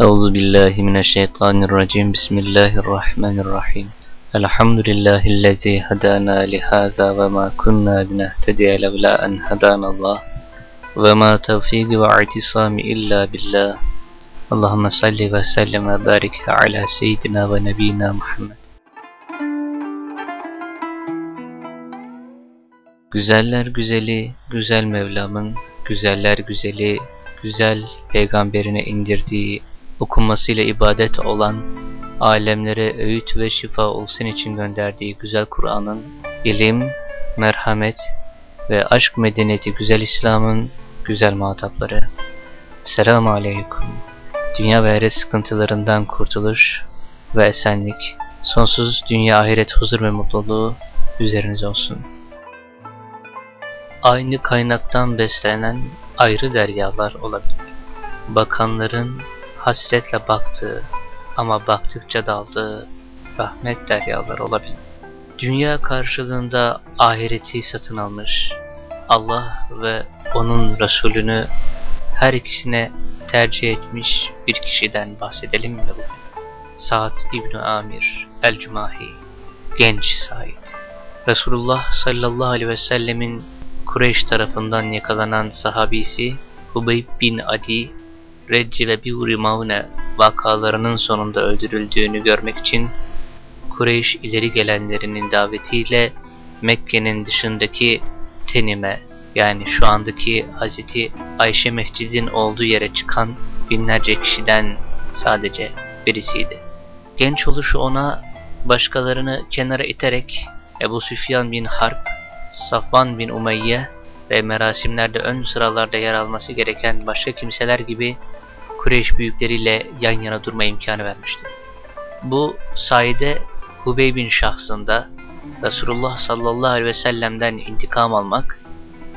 Euzu billahi mineşşeytanirracim. Bismillahirrahmanirrahim. Elhamdülillahi'llezî hedâna li hâzâ ve mâ kunnâ linehtediye levlâ en hedânallah. Ve mâ tevfîki ve i'tisâmi illâ billah. Allahümme salli ve sellem ve barik ala seyyidina ve nebiyina Muhammed. Güzeller güzeli, güzel Mevlam'ın, güzeller güzeli, güzel peygamberine indirdiği okunmasıyla ibadet olan, alemlere öğüt ve şifa olsun için gönderdiği güzel Kur'an'ın, ilim, merhamet ve aşk medeniyeti güzel İslam'ın güzel muhatapları. Selamun Aleyküm. Dünya ve ahiret sıkıntılarından kurtuluş ve esenlik, sonsuz dünya ahiret huzur ve mutluluğu üzerinize olsun. Aynı kaynaktan beslenen ayrı deryalar olabilir. Bakanların hasretle baktığı ama baktıkça daldığı rahmet deryalar olabilir. Dünya karşılığında ahireti satın almış, Allah ve onun Resulünü her ikisine tercih etmiş bir kişiden bahsedelim mi bugün? Sa'd İbni Amir El-Cumahi, genç Said. Resulullah sallallahu aleyhi ve sellemin Kureyş tarafından yakalanan sahabisi Hubeyb bin Adi, Recci ve Biuri Maune vakalarının sonunda öldürüldüğünü görmek için Kureyş ileri gelenlerinin davetiyle Mekke'nin dışındaki Tenim'e yani şu andaki Hazreti Ayşe Mescid'in olduğu yere çıkan binlerce kişiden sadece birisiydi. Genç oluşu ona başkalarını kenara iterek Ebu Süfyan bin Harp, Safvan bin Umeyye ve merasimlerde ön sıralarda yer alması gereken başka kimseler gibi Kureyş büyükleriyle yan yana durma imkanı vermişti. Bu sayede Hubeyb'in şahsında Resulullah sallallahu aleyhi ve sellem'den intikam almak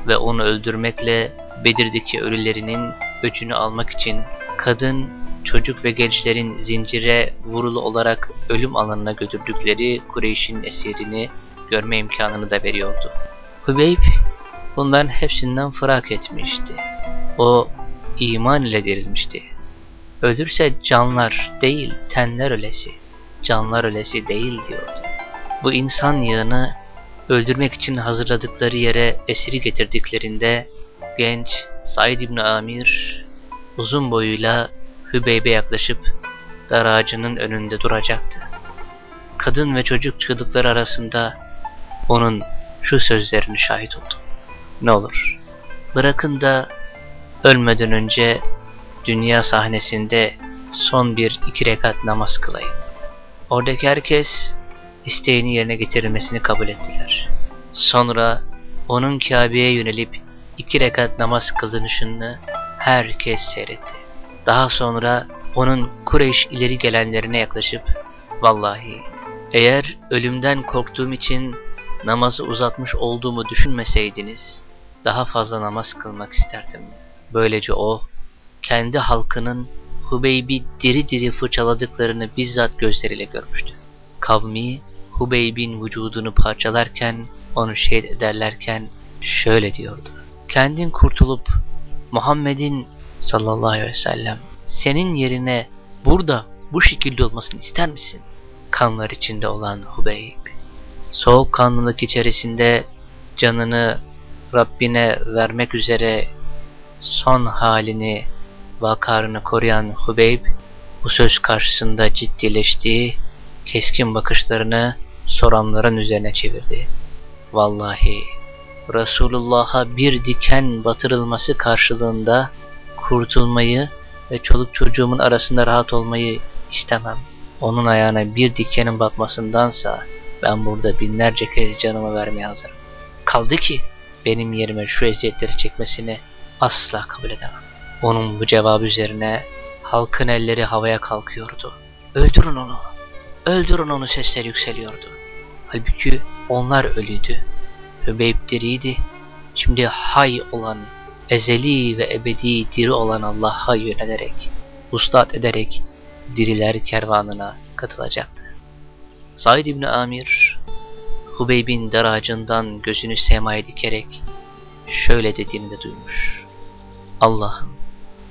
ve onu öldürmekle Bedir'deki ölülerinin öcünü almak için kadın, çocuk ve gençlerin zincire vurulu olarak ölüm alanına götürdükleri Kureyş'in esirini görme imkanını da veriyordu. Hubeyb bunların hepsinden fırak etmişti. O iman ile dirilmişti. Ölürse canlar değil tenler ölesi, canlar ölesi değil diyordu. Bu insan yığını öldürmek için hazırladıkları yere esiri getirdiklerinde genç Said İbni Amir uzun boyuyla Hübeyb'e yaklaşıp dar ağacının önünde duracaktı. Kadın ve çocuk çığlıkları arasında onun şu sözlerini şahit oldum. Ne olur bırakın da ölmeden önce dünya sahnesinde son bir iki rekat namaz kılayım. Oradaki herkes isteğini yerine getirilmesini kabul ettiler. Sonra onun Kabe'ye yönelip iki rekat namaz kılınışını herkes seyretti. Daha sonra onun Kureyş ileri gelenlerine yaklaşıp Vallahi eğer ölümden korktuğum için namazı uzatmış olduğumu düşünmeseydiniz daha fazla namaz kılmak isterdim. Böylece o kendi halkının Hubeyb'i diri diri fırçaladıklarını bizzat gözleriyle görmüştü. Kavmi Hubeyb'in vücudunu parçalarken, onu şehit ederlerken şöyle diyordu. Kendin kurtulup Muhammed'in sallallahu aleyhi ve sellem senin yerine burada bu şekilde olmasını ister misin? Kanlar içinde olan Hubeyb. Soğuk kanlılık içerisinde canını Rabbine vermek üzere son halini, vakarını koruyan Hubeyb bu söz karşısında ciddileştiği keskin bakışlarını soranların üzerine çevirdi. Vallahi Resulullah'a bir diken batırılması karşılığında kurtulmayı ve çoluk çocuğumun arasında rahat olmayı istemem. Onun ayağına bir dikenin batmasındansa ben burada binlerce kez canımı vermeye hazırım. Kaldı ki benim yerime şu eziyetleri çekmesini asla kabul edemem. Onun bu cevabı üzerine halkın elleri havaya kalkıyordu. Öldürün onu, öldürün onu sesler yükseliyordu. Halbuki onlar ölüydü. Hübeyb diriydi. Şimdi hay olan, ezeli ve ebedi diri olan Allah'a yönelerek, uslat ederek diriler kervanına katılacaktı. Said İbni Amir, Hubeyb'in daracından gözünü semaya dikerek şöyle dediğini de duymuş. Allah'ım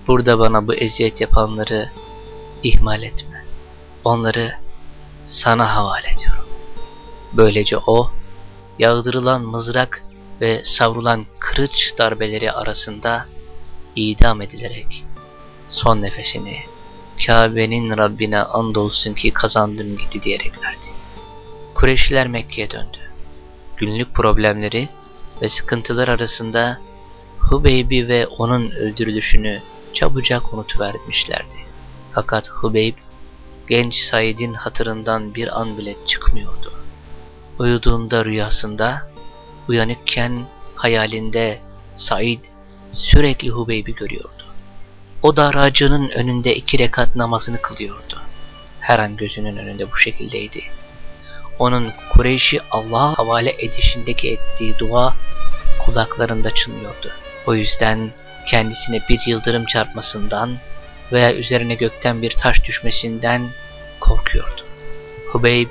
burada bana bu eziyet yapanları ihmal etme. Onları sana havale ediyorum. Böylece o, yağdırılan mızrak ve savrulan kırıç darbeleri arasında idam edilerek son nefesini Kabe'nin Rabbine andolsun ki kazandım gitti diyerek verdi. Kureyşliler Mekke'ye döndü. Günlük problemleri ve sıkıntılar arasında Hubeybi ve onun öldürülüşünü çabucak unutuvermişlerdi. Fakat Hubeyb genç Said'in hatırından bir an bile çıkmıyordu. Uyuduğunda rüyasında, uyanıkken hayalinde Said sürekli Hubeyb'i görüyordu. O da aracının önünde iki rekat namazını kılıyordu. Her an gözünün önünde bu şekildeydi. Onun Kureyş'i Allah'a havale edişindeki ettiği dua kulaklarında çınlıyordu. O yüzden kendisine bir yıldırım çarpmasından veya üzerine gökten bir taş düşmesinden korkuyordu. Hubeyb,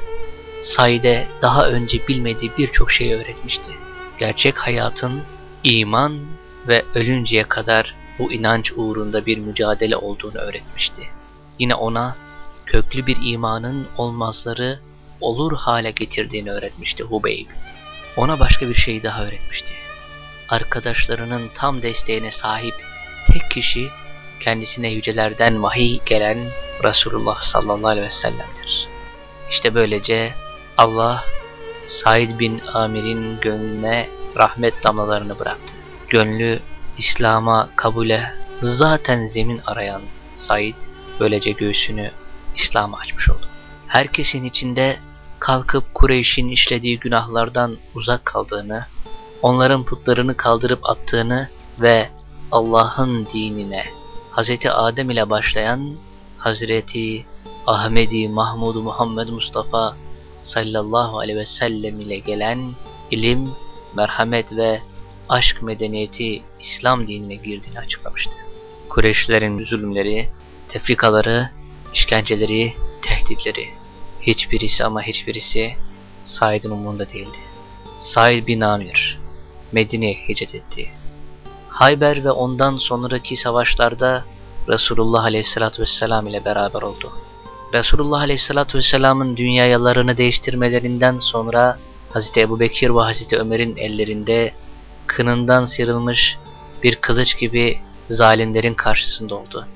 Said'e daha önce bilmediği birçok şeyi öğretmişti. Gerçek hayatın iman ve ölünceye kadar bu inanç uğrunda bir mücadele olduğunu öğretmişti. Yine ona köklü bir imanın olmazları olur hale getirdiğini öğretmişti Hubeyb. Ona başka bir şey daha öğretmişti. Arkadaşlarının tam desteğine sahip tek kişi kendisine yücelerden vahiy gelen Resulullah sallallahu aleyhi ve sellem'dir. İşte böylece Allah Said bin Amir'in gönlüne rahmet damlalarını bıraktı. Gönlü İslam'a kabule zaten zemin arayan Said böylece göğsünü İslam'a açmış oldu. Herkesin içinde kalkıp Kureyş'in işlediği günahlardan uzak kaldığını, onların putlarını kaldırıp attığını ve Allah'ın dinine Hz. Adem ile başlayan Hazreti Ahmedi Mahmud Muhammed Mustafa sallallahu aleyhi ve sellem ile gelen ilim, merhamet ve aşk medeniyeti İslam dinine girdiğini açıklamıştı. Kureyşlerin zulümleri, tefrikaları, işkenceleri, tehditleri hiçbirisi ama hiçbirisi Said'in umurunda değildi. Said bin Amir Medine'ye hicret etti. Hayber ve ondan sonraki savaşlarda Resulullah Aleyhisselatü Vesselam ile beraber oldu. Resulullah Aleyhisselatü Vesselam'ın dünyayalarını değiştirmelerinden sonra Hz. Ebu Bekir ve Hz. Ömer'in ellerinde kınından sıyrılmış bir kılıç gibi zalimlerin karşısında oldu.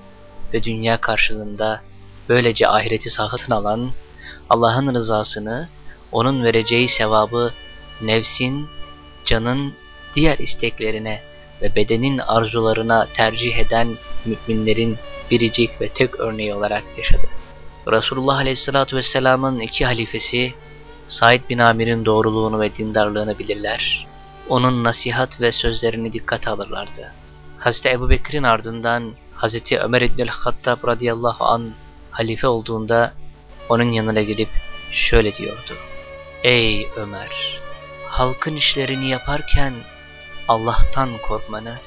Ve dünya karşılığında böylece ahireti sahatın alan, Allah'ın rızasını, onun vereceği sevabı nefsin, canın diğer isteklerine ve bedenin arzularına tercih eden müminlerin biricik ve tek örneği olarak yaşadı. Resulullah Aleyhisselatü Vesselam'ın iki halifesi Said bin Amir'in doğruluğunu ve dindarlığını bilirler. Onun nasihat ve sözlerini dikkate alırlardı. Hazreti Ebu Bekir'in ardından Hazreti Ömer İbnül Hattab radıyallahu an halife olduğunda onun yanına gidip şöyle diyordu. Ey Ömer! Halkın işlerini yaparken Allah'tan korkmanı,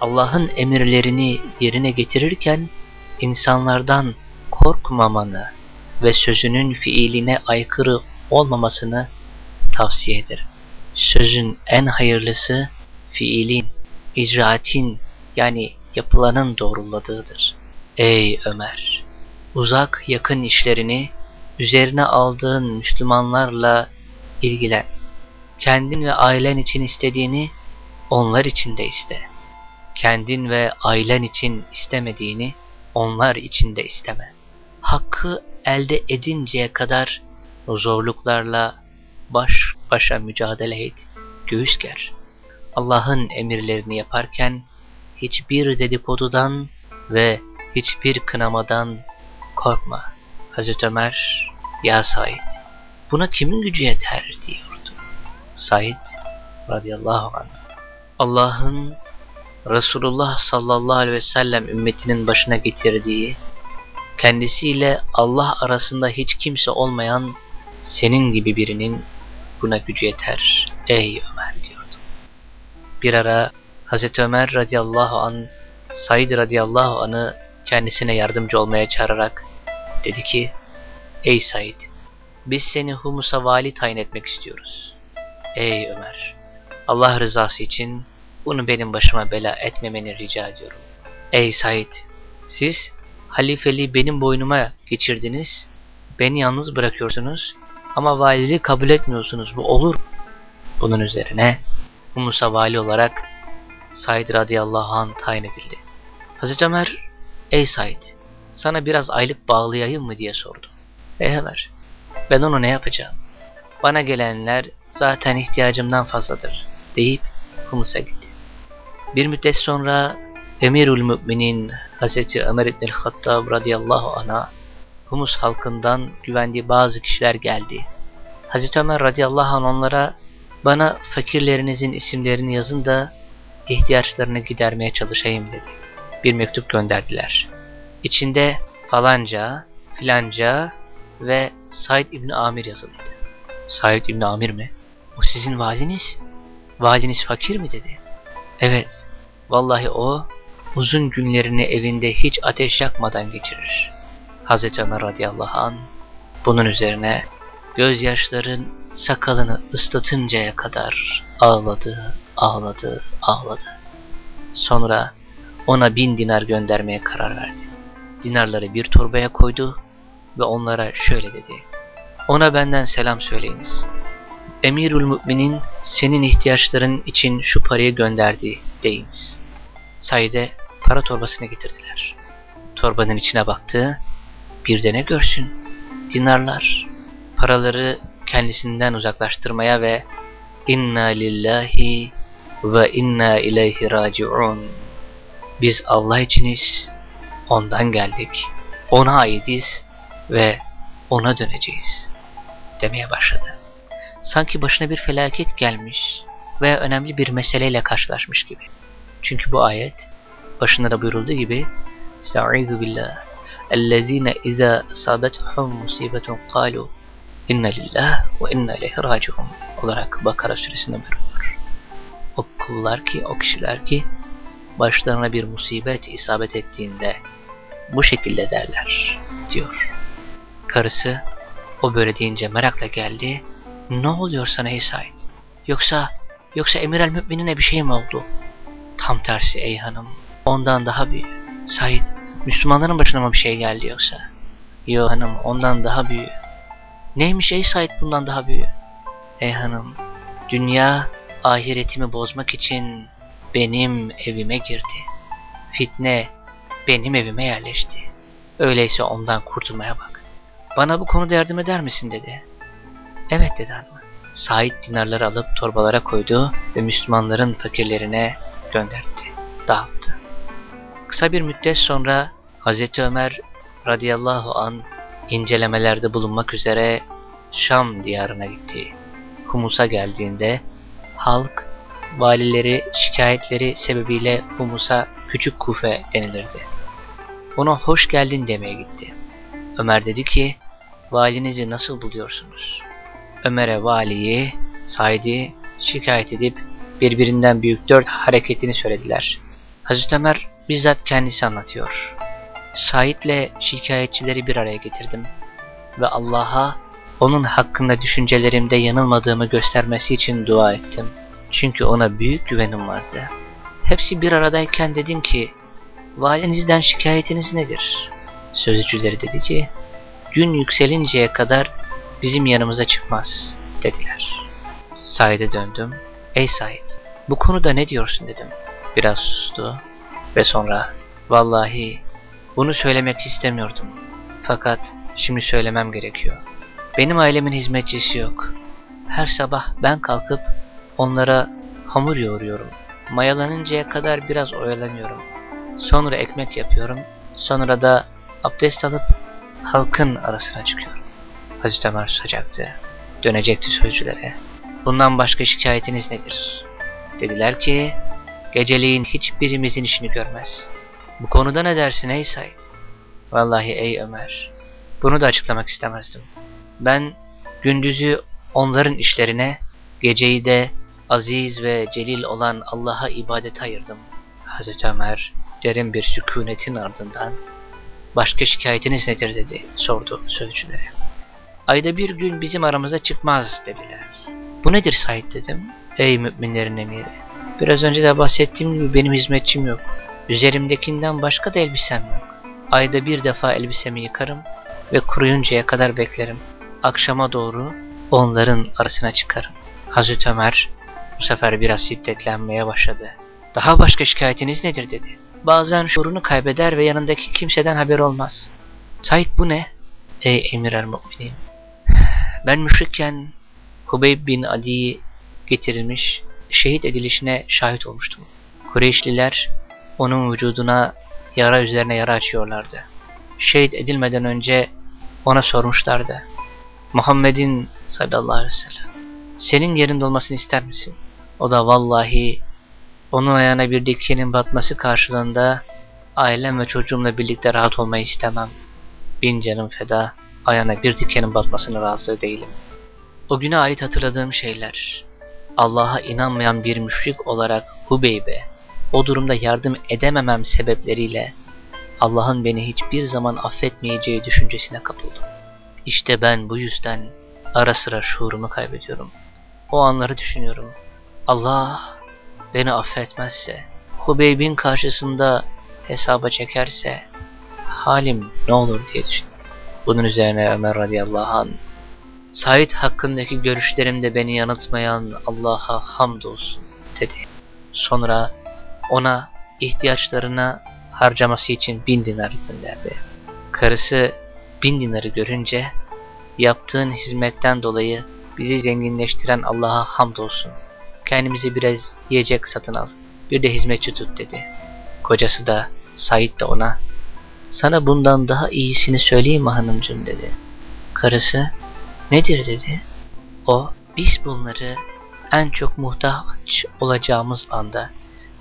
Allah'ın emirlerini yerine getirirken insanlardan korkmamanı ve sözünün fiiline aykırı olmamasını tavsiye ederim. Sözün en hayırlısı fiilin, icraatin yani yapılanın doğruladığıdır. Ey Ömer! Uzak yakın işlerini üzerine aldığın Müslümanlarla ilgilen. Kendin ve ailen için istediğini onlar için de iste. Kendin ve ailen için istemediğini onlar için de isteme. Hakkı elde edinceye kadar zorluklarla baş başa mücadele et, göğüs ger. Allah'ın emirlerini yaparken hiçbir dedikodudan ve hiçbir kınamadan korkma. Hazreti Ömer, ya Said, buna kimin gücü yeter diyordu. Said radıyallahu anh, Allah'ın Resulullah sallallahu aleyhi ve sellem ümmetinin başına getirdiği, kendisiyle Allah arasında hiç kimse olmayan senin gibi birinin buna gücü yeter ey Ömer diyordu. Bir ara Hazreti Ömer radıyallahu an Said radıyallahu anı kendisine yardımcı olmaya çağırarak dedi ki Ey Said biz seni Humus'a vali tayin etmek istiyoruz. Ey Ömer Allah rızası için bunu benim başıma bela etmemeni rica ediyorum. Ey Said siz halifeliği benim boynuma geçirdiniz. Beni yalnız bırakıyorsunuz ama valiliği kabul etmiyorsunuz. Bu olur. Bunun üzerine Humus'a vali olarak Said radıyallahu anh tayin edildi. Hazreti Ömer, ey Said, sana biraz aylık bağlayayım mı diye sordu. Ey Ömer, ben onu ne yapacağım? Bana gelenler zaten ihtiyacımdan fazladır deyip Humus'a gitti. Bir müddet sonra Emirül Müminin Hazreti Ömer İbnül Hattab radıyallahu anh'a Humus halkından güvendiği bazı kişiler geldi. Hazreti Ömer radıyallahu anh onlara bana fakirlerinizin isimlerini yazın da ihtiyaçlarını gidermeye çalışayım dedi. Bir mektup gönderdiler. İçinde falanca, filanca ve Said İbni Amir yazılıydı. Said İbni Amir mi? O sizin valiniz? Valiniz fakir mi dedi. Evet, vallahi o uzun günlerini evinde hiç ateş yakmadan geçirir. Hazreti Ömer radıyallahu an bunun üzerine gözyaşların sakalını ıslatıncaya kadar ağladı, ağladı, ağladı. Sonra ona bin dinar göndermeye karar verdi. Dinarları bir torbaya koydu ve onlara şöyle dedi. Ona benden selam söyleyiniz. Emirül Müminin senin ihtiyaçların için şu parayı gönderdi deyiniz. Said'e para torbasını getirdiler. Torbanın içine baktı, bir de ne görsün? Dinarlar. Paraları kendisinden uzaklaştırmaya ve inna lillahi ve inna ileyhi raciun. Biz Allah içiniz, ondan geldik, ona aitiz ve ona döneceğiz demeye başladı. Sanki başına bir felaket gelmiş veya önemli bir meseleyle karşılaşmış gibi. Çünkü bu ayet başında da buyurulduğu gibi Estaizu billah اَلَّذ۪ينَ اِذَا اَصَابَتْهُمْ مُسِيبَةٌ قَالُوا اِنَّ لِلّٰهِ وَاِنَّ اِلَيْهِ رَاجِعُونَ olarak Bakara suresinde buyurulur. O kullar ki, o kişiler ki başlarına bir musibet isabet ettiğinde bu şekilde derler diyor. Karısı o böyle deyince merakla geldi. ne oluyor sana ey Said? Yoksa, yoksa Emir el Müminine bir şey mi oldu? Tam tersi ey hanım. Ondan daha büyük. Said, Müslümanların başına mı bir şey geldi yoksa? Yo hanım, ondan daha büyük. Neymiş ey Said bundan daha büyük? Ey hanım, dünya ahiretimi bozmak için benim evime girdi. Fitne benim evime yerleşti. Öyleyse ondan kurtulmaya bak. Bana bu konuda yardım eder misin dedi. Evet dedi hanım. Said dinarları alıp torbalara koydu ve Müslümanların fakirlerine gönderdi, dağıttı. Kısa bir müddet sonra Hazreti Ömer radıyallahu an incelemelerde bulunmak üzere Şam diyarına gitti. Humus'a geldiğinde halk valileri şikayetleri sebebiyle Humus'a küçük kufe denilirdi. Ona hoş geldin demeye gitti. Ömer dedi ki valinizi nasıl buluyorsunuz? Ömer'e valiyi, Said'i şikayet edip birbirinden büyük dört hareketini söylediler. Hazreti Ömer bizzat kendisi anlatıyor. Said'le şikayetçileri bir araya getirdim ve Allah'a onun hakkında düşüncelerimde yanılmadığımı göstermesi için dua ettim. Çünkü ona büyük güvenim vardı. Hepsi bir aradayken dedim ki, valinizden şikayetiniz nedir? Sözcüleri dedi ki, gün yükselinceye kadar bizim yanımıza çıkmaz dediler. Said'e döndüm. Ey Said, bu konuda ne diyorsun dedim. Biraz sustu ve sonra vallahi bunu söylemek istemiyordum. Fakat şimdi söylemem gerekiyor. Benim ailemin hizmetçisi yok. Her sabah ben kalkıp onlara hamur yoğuruyorum. Mayalanıncaya kadar biraz oyalanıyorum. Sonra ekmek yapıyorum. Sonra da abdest alıp halkın arasına çıkıyorum. Hazreti Ömer susacaktı. Dönecekti sözcülere. Bundan başka şikayetiniz nedir? Dediler ki, geceliğin hiçbirimizin işini görmez. Bu konuda ne dersin ey Said? Vallahi ey Ömer, bunu da açıklamak istemezdim. Ben gündüzü onların işlerine, geceyi de aziz ve celil olan Allah'a ibadet ayırdım. Hazreti Ömer derin bir sükunetin ardından başka şikayetiniz nedir dedi sordu sözcülere. Ayda bir gün bizim aramıza çıkmaz dediler. Bu nedir Said dedim. Ey müminlerin emiri. Biraz önce de bahsettiğim gibi benim hizmetçim yok. Üzerimdekinden başka da elbisem yok. Ayda bir defa elbisemi yıkarım ve kuruyuncaya kadar beklerim. Akşama doğru onların arasına çıkarım. Hazreti Ömer bu sefer biraz şiddetlenmeye başladı. Daha başka şikayetiniz nedir dedi. Bazen şuurunu kaybeder ve yanındaki kimseden haber olmaz. Said bu ne? Ey emir el. Ben müşrikken Hubeyb bin Adi'yi getirilmiş, şehit edilişine şahit olmuştum. Kureyşliler onun vücuduna yara üzerine yara açıyorlardı. Şehit edilmeden önce ona sormuşlardı. Muhammed'in sallallahu aleyhi ve sellem senin yerinde olmasını ister misin? O da vallahi onun ayağına bir dikenin batması karşılığında ailem ve çocuğumla birlikte rahat olmayı istemem. Bin canım feda, ayağına bir dikenin batmasına razı değilim. O güne ait hatırladığım şeyler, Allah'a inanmayan bir müşrik olarak Hubeybe, o durumda yardım edememem sebepleriyle Allah'ın beni hiçbir zaman affetmeyeceği düşüncesine kapıldım. İşte ben bu yüzden ara sıra şuurumu kaybediyorum. O anları düşünüyorum. Allah beni affetmezse, Hubeyb'in karşısında hesaba çekerse halim ne olur diye düşünüyorum. Bunun üzerine Ömer radıyallahu anh Said hakkındaki görüşlerimde beni yanıltmayan Allah'a hamdolsun dedi. Sonra ona ihtiyaçlarına harcaması için bin dinar gönderdi. Karısı bin dinarı görünce yaptığın hizmetten dolayı bizi zenginleştiren Allah'a hamdolsun. Kendimize biraz yiyecek satın al. Bir de hizmetçi tut dedi. Kocası da Said de ona sana bundan daha iyisini söyleyeyim mi hanımcığım dedi. Karısı nedir dedi. O biz bunları en çok muhtaç olacağımız anda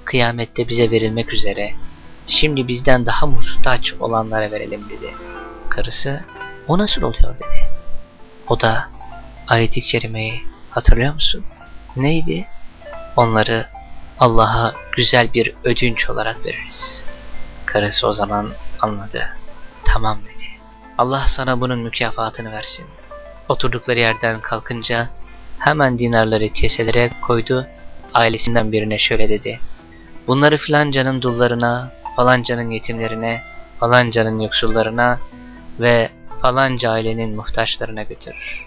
kıyamette bize verilmek üzere şimdi bizden daha muhtaç olanlara verelim dedi. Karısı o nasıl oluyor dedi. O da ayet-i kerimeyi hatırlıyor musun? Neydi? Onları Allah'a güzel bir ödünç olarak veririz. Karısı o zaman anladı. Tamam dedi. Allah sana bunun mükafatını versin. Oturdukları yerden kalkınca hemen dinarları keselere koydu. Ailesinden birine şöyle dedi. Bunları filancanın dullarına, falancanın yetimlerine, falancanın yoksullarına ve falanca ailenin muhtaçlarına götürür.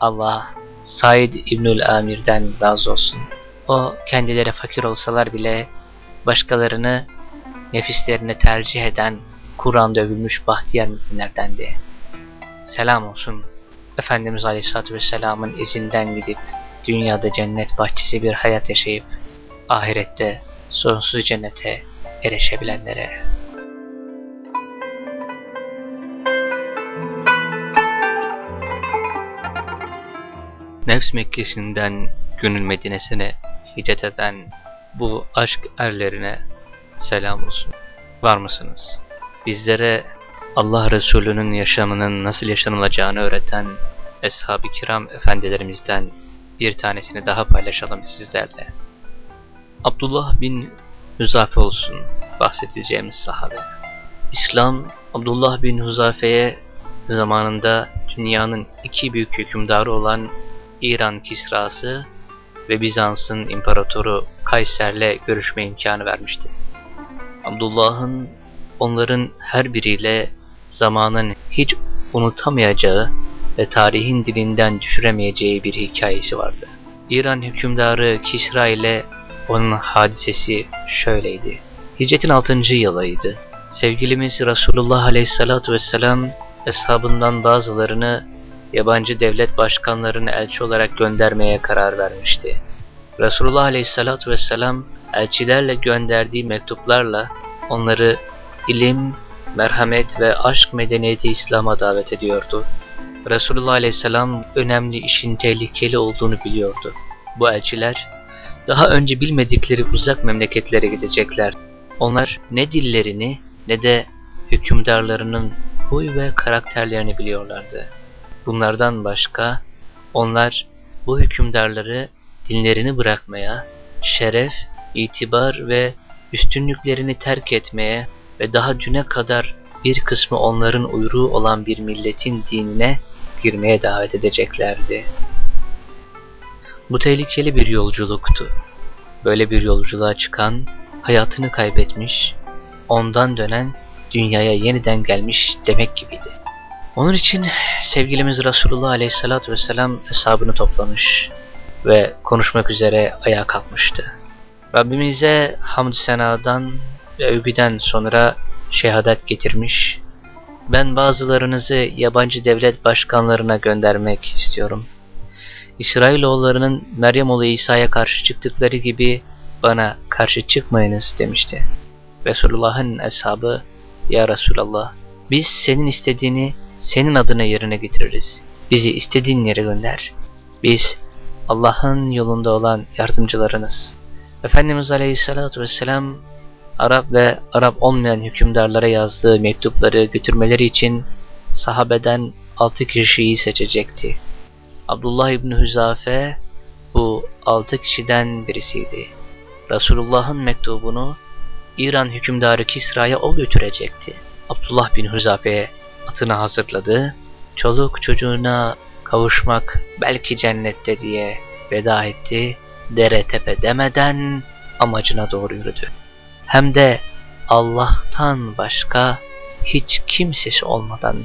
Allah Said İbnül Amir'den razı olsun. O kendileri fakir olsalar bile başkalarını nefislerine tercih eden Kur'an'da övülmüş bahtiyar müminlerdendi. Selam olsun Efendimiz Aleyhisselatü Vesselam'ın izinden gidip dünyada cennet bahçesi bir hayat yaşayıp ahirette sonsuz cennete erişebilenlere. Nefs Mekkesi'nden gönül Medine'sine hicret eden bu aşk erlerine selam olsun. Var mısınız? Bizlere Allah Resulü'nün yaşamının nasıl yaşanılacağını öğreten Eshab-ı Kiram efendilerimizden bir tanesini daha paylaşalım sizlerle. Abdullah bin Huzafe olsun bahsedeceğimiz sahabe. İslam Abdullah bin Huzafe'ye zamanında dünyanın iki büyük hükümdarı olan İran Kisrası ve Bizans'ın imparatoru Kayser'le görüşme imkanı vermişti. Abdullah'ın onların her biriyle zamanın hiç unutamayacağı ve tarihin dilinden düşüremeyeceği bir hikayesi vardı. İran hükümdarı Kisra ile onun hadisesi şöyleydi. Hicretin 6. yılıydı. Sevgilimiz Resulullah Aleyhisselatü Vesselam eshabından bazılarını yabancı devlet başkanlarını elçi olarak göndermeye karar vermişti. Resulullah Aleyhisselatü Vesselam elçilerle gönderdiği mektuplarla onları ilim, merhamet ve aşk medeniyeti İslam'a davet ediyordu. Resulullah Aleyhisselam önemli işin tehlikeli olduğunu biliyordu. Bu elçiler daha önce bilmedikleri uzak memleketlere gidecekler. Onlar ne dillerini ne de hükümdarlarının huy ve karakterlerini biliyorlardı. Bunlardan başka onlar bu hükümdarları dinlerini bırakmaya, şeref, itibar ve üstünlüklerini terk etmeye ve daha düne kadar bir kısmı onların uyruğu olan bir milletin dinine girmeye davet edeceklerdi. Bu tehlikeli bir yolculuktu. Böyle bir yolculuğa çıkan, hayatını kaybetmiş, ondan dönen dünyaya yeniden gelmiş demek gibiydi. Onun için sevgilimiz Resulullah Aleyhisselatü Vesselam hesabını toplamış ve konuşmak üzere ayağa kalkmıştı. Rabbimize hamd senadan ve övgüden sonra şehadet getirmiş. Ben bazılarınızı yabancı devlet başkanlarına göndermek istiyorum. İsrailoğullarının Meryem oğlu İsa'ya karşı çıktıkları gibi bana karşı çıkmayınız demişti. Resulullah'ın eshabı, Ya Resulallah, biz senin istediğini senin adına yerine getiririz. Bizi istediğin yere gönder. Biz Allah'ın yolunda olan yardımcılarınız. Efendimiz Aleyhisselatü Vesselam Arap ve Arap olmayan hükümdarlara yazdığı mektupları götürmeleri için sahabeden altı kişiyi seçecekti. Abdullah İbni Hüzafe bu altı kişiden birisiydi. Resulullah'ın mektubunu İran hükümdarı Kisra'ya o götürecekti. Abdullah bin Hüzafe'ye atını hazırladı. Çoluk çocuğuna kavuşmak belki cennette diye veda etti. Dere tepe demeden amacına doğru yürüdü. Hem de Allah'tan başka hiç kimsesi olmadan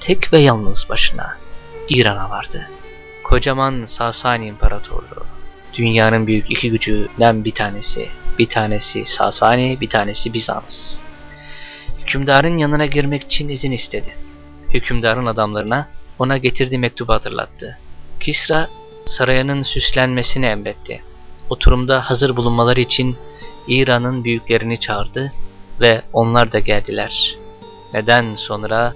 tek ve yalnız başına İran'a vardı. Kocaman Sasani İmparatorluğu. Dünyanın büyük iki gücünden bir tanesi. Bir tanesi Sasani, bir tanesi Bizans. Hükümdarın yanına girmek için izin istedi. Hükümdarın adamlarına ona getirdiği mektubu hatırlattı. Kisra sarayının süslenmesini emretti. Oturumda hazır bulunmaları için İran'ın büyüklerini çağırdı ve onlar da geldiler. Neden sonra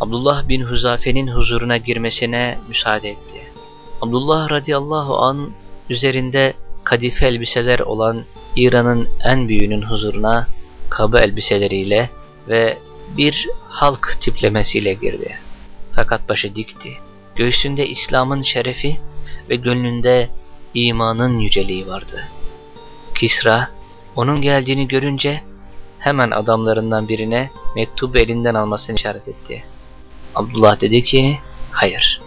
Abdullah bin Huzafe'nin huzuruna girmesine müsaade etti. Abdullah radıyallahu an üzerinde kadife elbiseler olan İran'ın en büyüğünün huzuruna kaba elbiseleriyle ve bir halk tiplemesiyle girdi. Fakat başı dikti. Göğsünde İslam'ın şerefi ve gönlünde imanın yüceliği vardı. Kisra onun geldiğini görünce hemen adamlarından birine mektubu elinden almasını işaret etti. Abdullah dedi ki, hayır.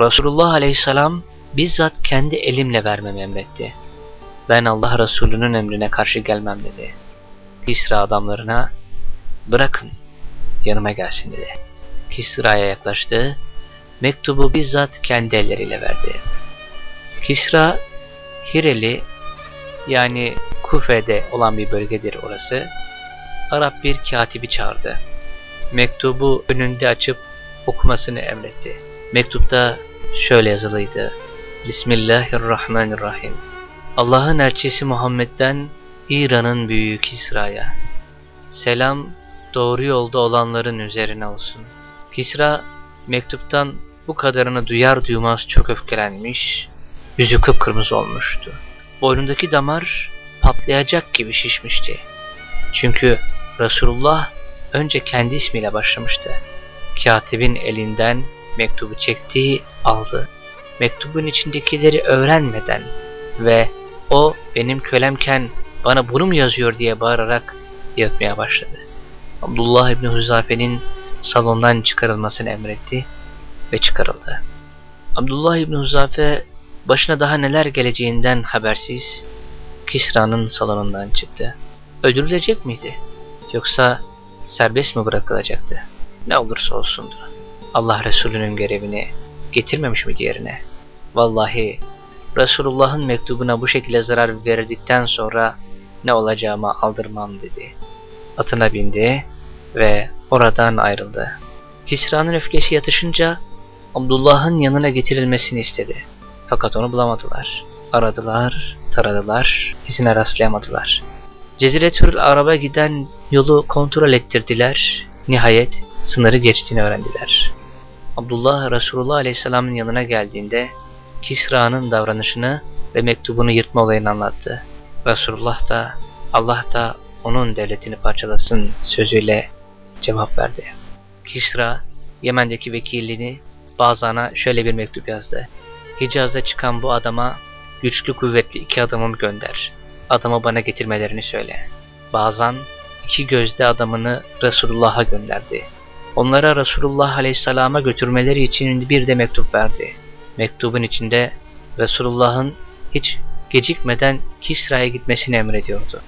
Resulullah aleyhisselam bizzat kendi elimle vermemi emretti. Ben Allah Resulü'nün emrine karşı gelmem dedi. Kisra adamlarına, bırakın yanıma gelsin dedi. Kisra'ya yaklaştı, mektubu bizzat kendi elleriyle verdi. Kisra, Hireli yani Kufe'de olan bir bölgedir orası. Arap bir katibi çağırdı. Mektubu önünde açıp okumasını emretti. Mektupta şöyle yazılıydı. Bismillahirrahmanirrahim. Allah'ın elçisi Muhammed'den İran'ın büyüğü Kisra'ya. Selam doğru yolda olanların üzerine olsun. Kisra mektuptan bu kadarını duyar duymaz çok öfkelenmiş, yüzü kıpkırmızı olmuştu. Boynundaki damar patlayacak gibi şişmişti. Çünkü Resulullah önce kendi ismiyle başlamıştı. Katibin elinden mektubu çekti, aldı. Mektubun içindekileri öğrenmeden ve o benim kölemken bana bunu mu yazıyor diye bağırarak yatmaya başladı. Abdullah İbni Hüzafe'nin salondan çıkarılmasını emretti ve çıkarıldı. Abdullah İbni Huzafe başına daha neler geleceğinden habersiz Kisra'nın salonundan çıktı. Öldürülecek miydi? Yoksa serbest mi bırakılacaktı? Ne olursa olsundu. Allah Resulü'nün görevini getirmemiş mi diğerine? Vallahi Resulullah'ın mektubuna bu şekilde zarar verdikten sonra ne olacağıma aldırmam dedi. Atına bindi ve oradan ayrıldı. Kisra'nın öfkesi yatışınca Abdullah'ın yanına getirilmesini istedi. Fakat onu bulamadılar. Aradılar, taradılar, izine rastlayamadılar. Ceziretül Arab'a giden yolu kontrol ettirdiler. Nihayet sınırı geçtiğini öğrendiler. Abdullah Resulullah Aleyhisselam'ın yanına geldiğinde Kisra'nın davranışını ve mektubunu yırtma olayını anlattı. Resulullah da Allah da onun devletini parçalasın sözüyle cevap verdi. Kisra Yemen'deki vekilini Bazan'a şöyle bir mektup yazdı. Hicaz'da çıkan bu adama güçlü kuvvetli iki adamımı gönder. Adamı bana getirmelerini söyle. Bazan iki gözde adamını Resulullah'a gönderdi. Onlara Resulullah Aleyhisselam'a götürmeleri için bir de mektup verdi. Mektubun içinde Resulullah'ın hiç gecikmeden Kisra'ya gitmesini emrediyordu.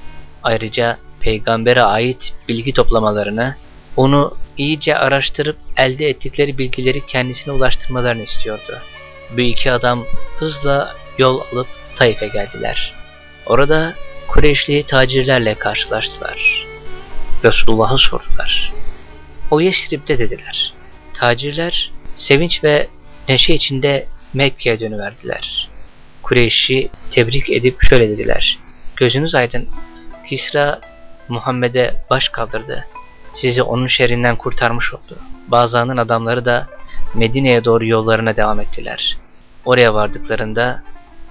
Ayrıca peygambere ait bilgi toplamalarını, onu iyice araştırıp elde ettikleri bilgileri kendisine ulaştırmalarını istiyordu. Bu iki adam hızla yol alıp Taif'e geldiler. Orada Kureyşli tacirlerle karşılaştılar. Resulullah'ı sordular. O Yesrib'de dediler. Tacirler sevinç ve neşe içinde Mekke'ye dönüverdiler. Kureyş'i tebrik edip şöyle dediler. Gözünüz aydın. Kisra Muhammed'e baş kaldırdı. Sizi onun şerrinden kurtarmış oldu. Bazılarının adamları da Medine'ye doğru yollarına devam ettiler. Oraya vardıklarında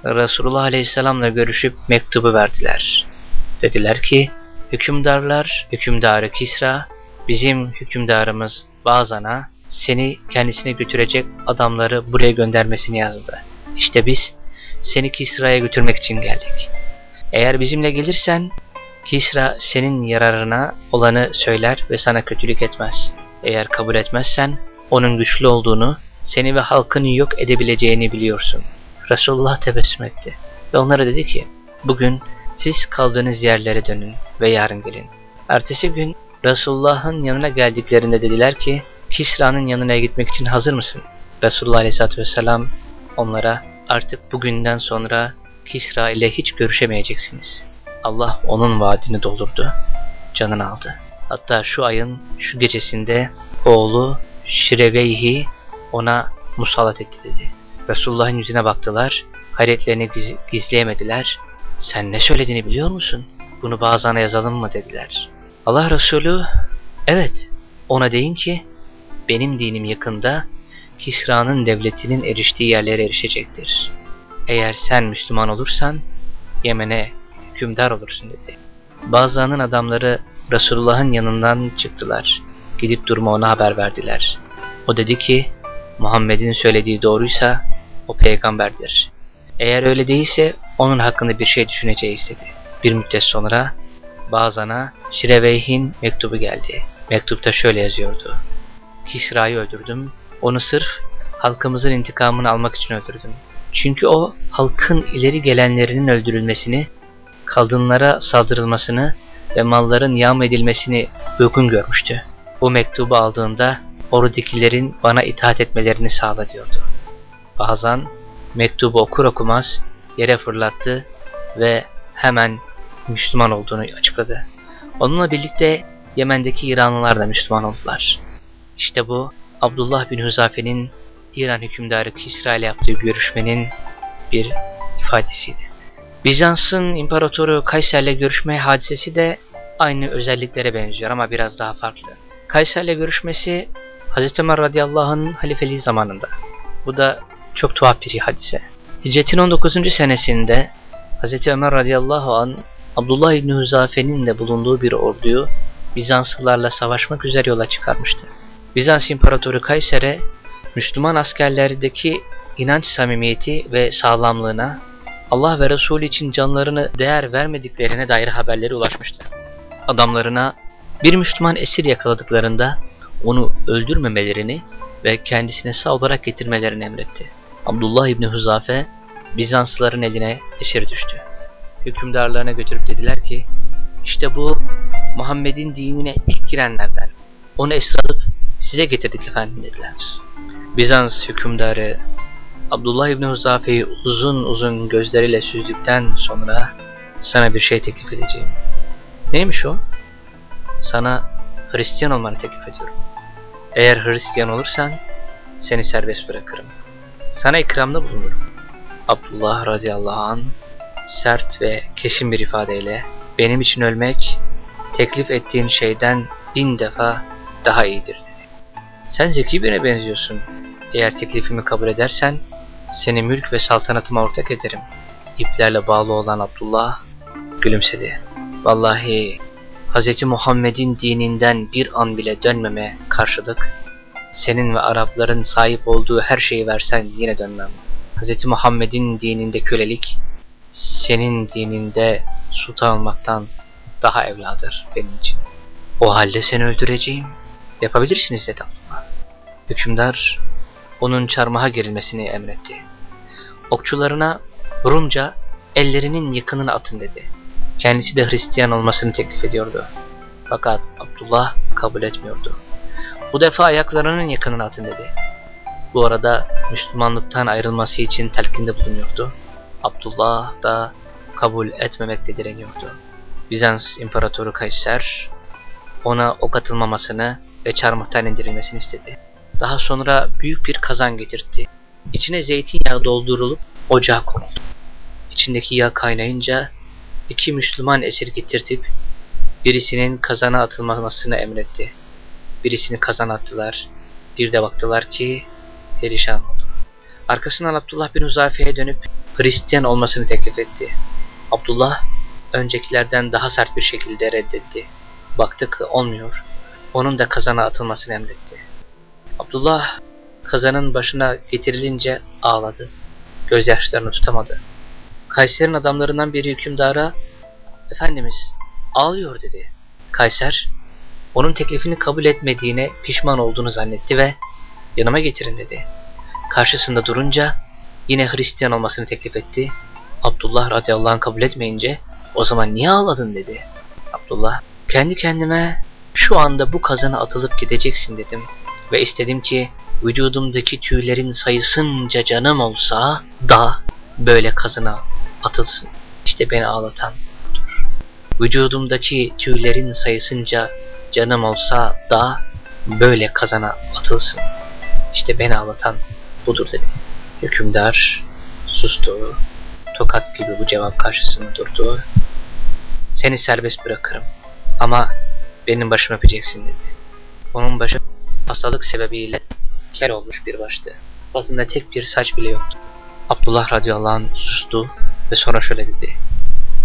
Resulullah Aleyhisselam'la görüşüp mektubu verdiler. Dediler ki, hükümdarlar, hükümdarı Kisra, bizim hükümdarımız Bazan'a seni kendisine götürecek adamları buraya göndermesini yazdı. İşte biz seni Kisra'ya götürmek için geldik. Eğer bizimle gelirsen Kisra senin yararına olanı söyler ve sana kötülük etmez. Eğer kabul etmezsen onun güçlü olduğunu, seni ve halkını yok edebileceğini biliyorsun. Resulullah tebessüm etti ve onlara dedi ki, bugün siz kaldığınız yerlere dönün ve yarın gelin. Ertesi gün Resulullah'ın yanına geldiklerinde dediler ki, Kisra'nın yanına gitmek için hazır mısın? Resulullah Aleyhisselatü Vesselam onlara artık bugünden sonra Kisra ile hiç görüşemeyeceksiniz. Allah onun vaadini doldurdu, canını aldı. Hatta şu ayın şu gecesinde oğlu Şireveyhi ona musallat etti dedi. Resulullah'ın yüzüne baktılar, hayretlerini giz gizleyemediler. Sen ne söylediğini biliyor musun? Bunu bazana yazalım mı dediler. Allah Resulü, evet ona deyin ki benim dinim yakında Kisra'nın devletinin eriştiği yerlere erişecektir. Eğer sen Müslüman olursan Yemen'e hükümdar olursun dedi. Bazılarının adamları Resulullah'ın yanından çıktılar. Gidip durumu ona haber verdiler. O dedi ki Muhammed'in söylediği doğruysa o peygamberdir. Eğer öyle değilse onun hakkında bir şey düşüneceğiz dedi. Bir müddet sonra Bazan'a Şireveyh'in mektubu geldi. Mektupta şöyle yazıyordu. Kisra'yı öldürdüm. Onu sırf halkımızın intikamını almak için öldürdüm. Çünkü o halkın ileri gelenlerinin öldürülmesini, kadınlara saldırılmasını ve malların yağm edilmesini uygun görmüştü. Bu mektubu aldığında oradakilerin bana itaat etmelerini sağla diyordu. Bazen mektubu okur okumaz yere fırlattı ve hemen Müslüman olduğunu açıkladı. Onunla birlikte Yemen'deki İranlılar da Müslüman oldular. İşte bu Abdullah bin Huzafe'nin İran hükümdarı Kisra yaptığı görüşmenin bir ifadesiydi. Bizans'ın imparatoru Kayser'le görüşme hadisesi de aynı özelliklere benziyor ama biraz daha farklı. Kayser'le görüşmesi Hz. Ömer radıyallahu anh'ın halifeliği zamanında. Bu da çok tuhaf bir hadise. Hicretin 19. senesinde Hz. Ömer radıyallahu an Abdullah İbni Huzafe'nin de bulunduğu bir orduyu Bizanslılarla savaşmak üzere yola çıkarmıştı. Bizans İmparatoru Kayser'e Müslüman askerlerdeki inanç samimiyeti ve sağlamlığına Allah ve Resulü için canlarını değer vermediklerine dair haberleri ulaşmıştı. Adamlarına bir Müslüman esir yakaladıklarında onu öldürmemelerini ve kendisine sağ olarak getirmelerini emretti. Abdullah İbni Huzafe Bizanslıların eline esir düştü. Hükümdarlarına götürüp dediler ki işte bu Muhammed'in dinine ilk girenlerden. Onu esir alıp size getirdik efendim dediler. Bizans hükümdarı Abdullah İbni Huzafe'yi uzun uzun gözleriyle süzdükten sonra sana bir şey teklif edeceğim. Neymiş o? Sana Hristiyan olmanı teklif ediyorum. Eğer Hristiyan olursan seni serbest bırakırım. Sana ikramda bulunurum. Abdullah radıyallahu an sert ve kesin bir ifadeyle benim için ölmek teklif ettiğin şeyden bin defa daha iyidir dedi. Sen zeki birine benziyorsun. Eğer teklifimi kabul edersen seni mülk ve saltanatıma ortak ederim. İplerle bağlı olan Abdullah gülümsedi. Vallahi Hz. Muhammed'in dininden bir an bile dönmeme karşılık senin ve Arapların sahip olduğu her şeyi versen yine dönmem. Hz. Muhammed'in dininde kölelik senin dininde sultan olmaktan daha evladır benim için. O halde seni öldüreceğim. Yapabilirsiniz dedi Abdullah. Hükümdar onun çarmıha girilmesini emretti. Okçularına Rumca ellerinin yakınına atın dedi. Kendisi de Hristiyan olmasını teklif ediyordu. Fakat Abdullah kabul etmiyordu. Bu defa ayaklarının yakınına atın dedi. Bu arada Müslümanlıktan ayrılması için telkinde bulunuyordu. Abdullah da kabul etmemekte direniyordu. Bizans İmparatoru Kayser ona ok atılmamasını ve çarmıhtan indirilmesini istedi. Daha sonra büyük bir kazan getirtti. İçine zeytinyağı doldurulup ocağa konuldu. İçindeki yağ kaynayınca iki Müslüman esir getirtip birisinin kazana atılmamasını emretti. Birisini kazana attılar. Bir de baktılar ki perişan oldu. Arkasından Abdullah bin Huzafe'ye dönüp Hristiyan olmasını teklif etti. Abdullah öncekilerden daha sert bir şekilde reddetti. Baktı ki olmuyor. Onun da kazana atılmasını emretti. Abdullah kazanın başına getirilince ağladı. Gözyaşlarını tutamadı. Kayser'in adamlarından biri hükümdara Efendimiz ağlıyor dedi. Kayser onun teklifini kabul etmediğine pişman olduğunu zannetti ve yanıma getirin dedi. Karşısında durunca yine Hristiyan olmasını teklif etti. Abdullah radıyallahu anh kabul etmeyince o zaman niye ağladın dedi. Abdullah kendi kendime şu anda bu kazana atılıp gideceksin dedim ve istedim ki vücudumdaki tüylerin sayısınca canım olsa da böyle kazana atılsın. İşte beni ağlatan budur. Vücudumdaki tüylerin sayısınca canım olsa da böyle kazana atılsın. İşte beni ağlatan budur dedi. Hükümdar sustu. Tokat gibi bu cevap karşısında durdu. Seni serbest bırakırım ama benim başımı öpeceksin dedi. Onun başı hastalık sebebiyle kel olmuş bir baştı. Kafasında tek bir saç bile yoktu. Abdullah radıyallahu anh sustu ve sonra şöyle dedi.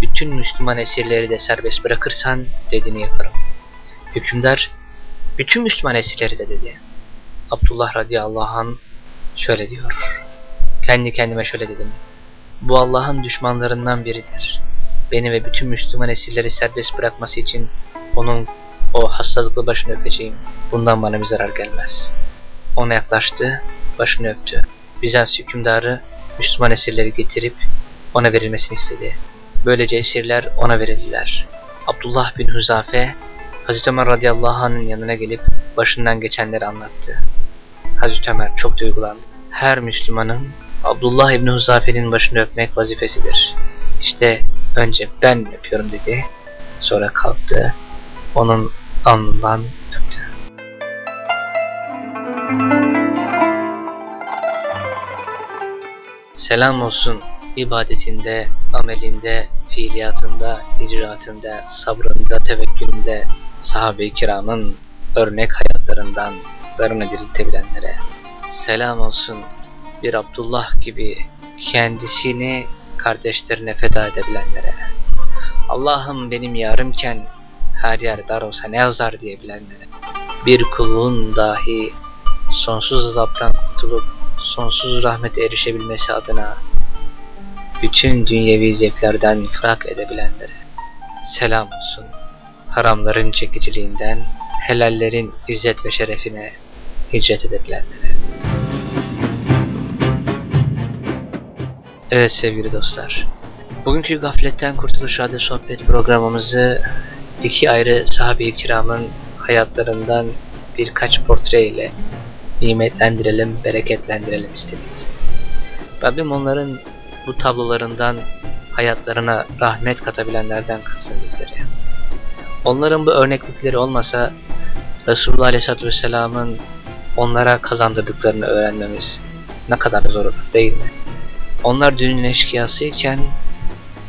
Bütün Müslüman esirleri de serbest bırakırsan dediğini yaparım. Hükümdar, bütün Müslüman esirleri de dedi. Abdullah radıyallahu anh şöyle diyor. Kendi kendime şöyle dedim. Bu Allah'ın düşmanlarından biridir. Beni ve bütün Müslüman esirleri serbest bırakması için onun o hastalıklı başını öpeceğim. Bundan bana bir zarar gelmez. Ona yaklaştı, başını öptü. Bizans hükümdarı Müslüman esirleri getirip ona verilmesini istedi. Böylece esirler ona verildiler. Abdullah bin Huzafe, Hazreti Ömer radıyallahu anh'ın yanına gelip başından geçenleri anlattı. Hazreti Ömer çok duygulandı. Her Müslümanın Abdullah İbni Huzafe'nin başını öpmek vazifesidir. İşte önce ben öpüyorum dedi. Sonra kalktı. Onun alnından öptü. Selam olsun ibadetinde, amelinde, fiiliyatında, icraatında, sabrında, tevekkülünde sahabe-i kiramın örnek hayatlarından varını diriltebilenlere. Selam olsun bir Abdullah gibi kendisini kardeşlerine feda edebilenlere. Allah'ım benim yarımken her yer dar olsa ne yazar diyebilenlere. Bir kulun dahi sonsuz azaptan kurtulup sonsuz rahmete erişebilmesi adına bütün dünyevi zevklerden fırak edebilenlere selam olsun. Haramların çekiciliğinden helallerin izzet ve şerefine hicret edebilenlere. Evet sevgili dostlar. Bugünkü Gafletten Kurtuluş Radyo Sohbet programımızı iki ayrı sahabe-i kiramın hayatlarından birkaç portre ile nimetlendirelim, bereketlendirelim istedik. Rabbim onların bu tablolarından hayatlarına rahmet katabilenlerden kılsın bizleri. Onların bu örneklikleri olmasa Resulullah Aleyhisselatü Vesselam'ın onlara kazandırdıklarını öğrenmemiz ne kadar zor değil mi? Onlar dünün eşkıyasıyken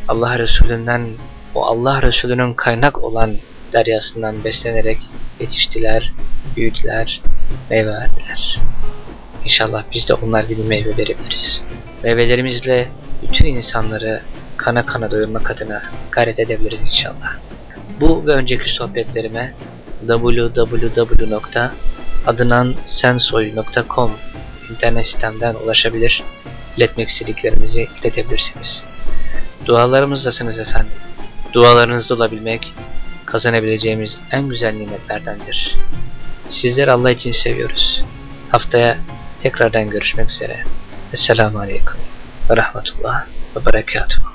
Allah Resulü'nden o Allah Resulü'nün kaynak olan deryasından beslenerek yetiştiler, büyüdüler, meyve verdiler. İnşallah biz de onlar gibi meyve verebiliriz. Meyvelerimizle bütün insanları kana kana doyurmak adına gayret edebiliriz inşallah. Bu ve önceki sohbetlerime www.adınansensoy.com internet sitemden ulaşabilir, iletmek istediklerinizi iletebilirsiniz. Dualarımızdasınız efendim. Dualarınızda olabilmek kazanabileceğimiz en güzel nimetlerdendir. Sizleri Allah için seviyoruz. Haftaya tekrardan görüşmek üzere. Esselamu Aleyküm ve Rahmetullah ve Berekatuhu.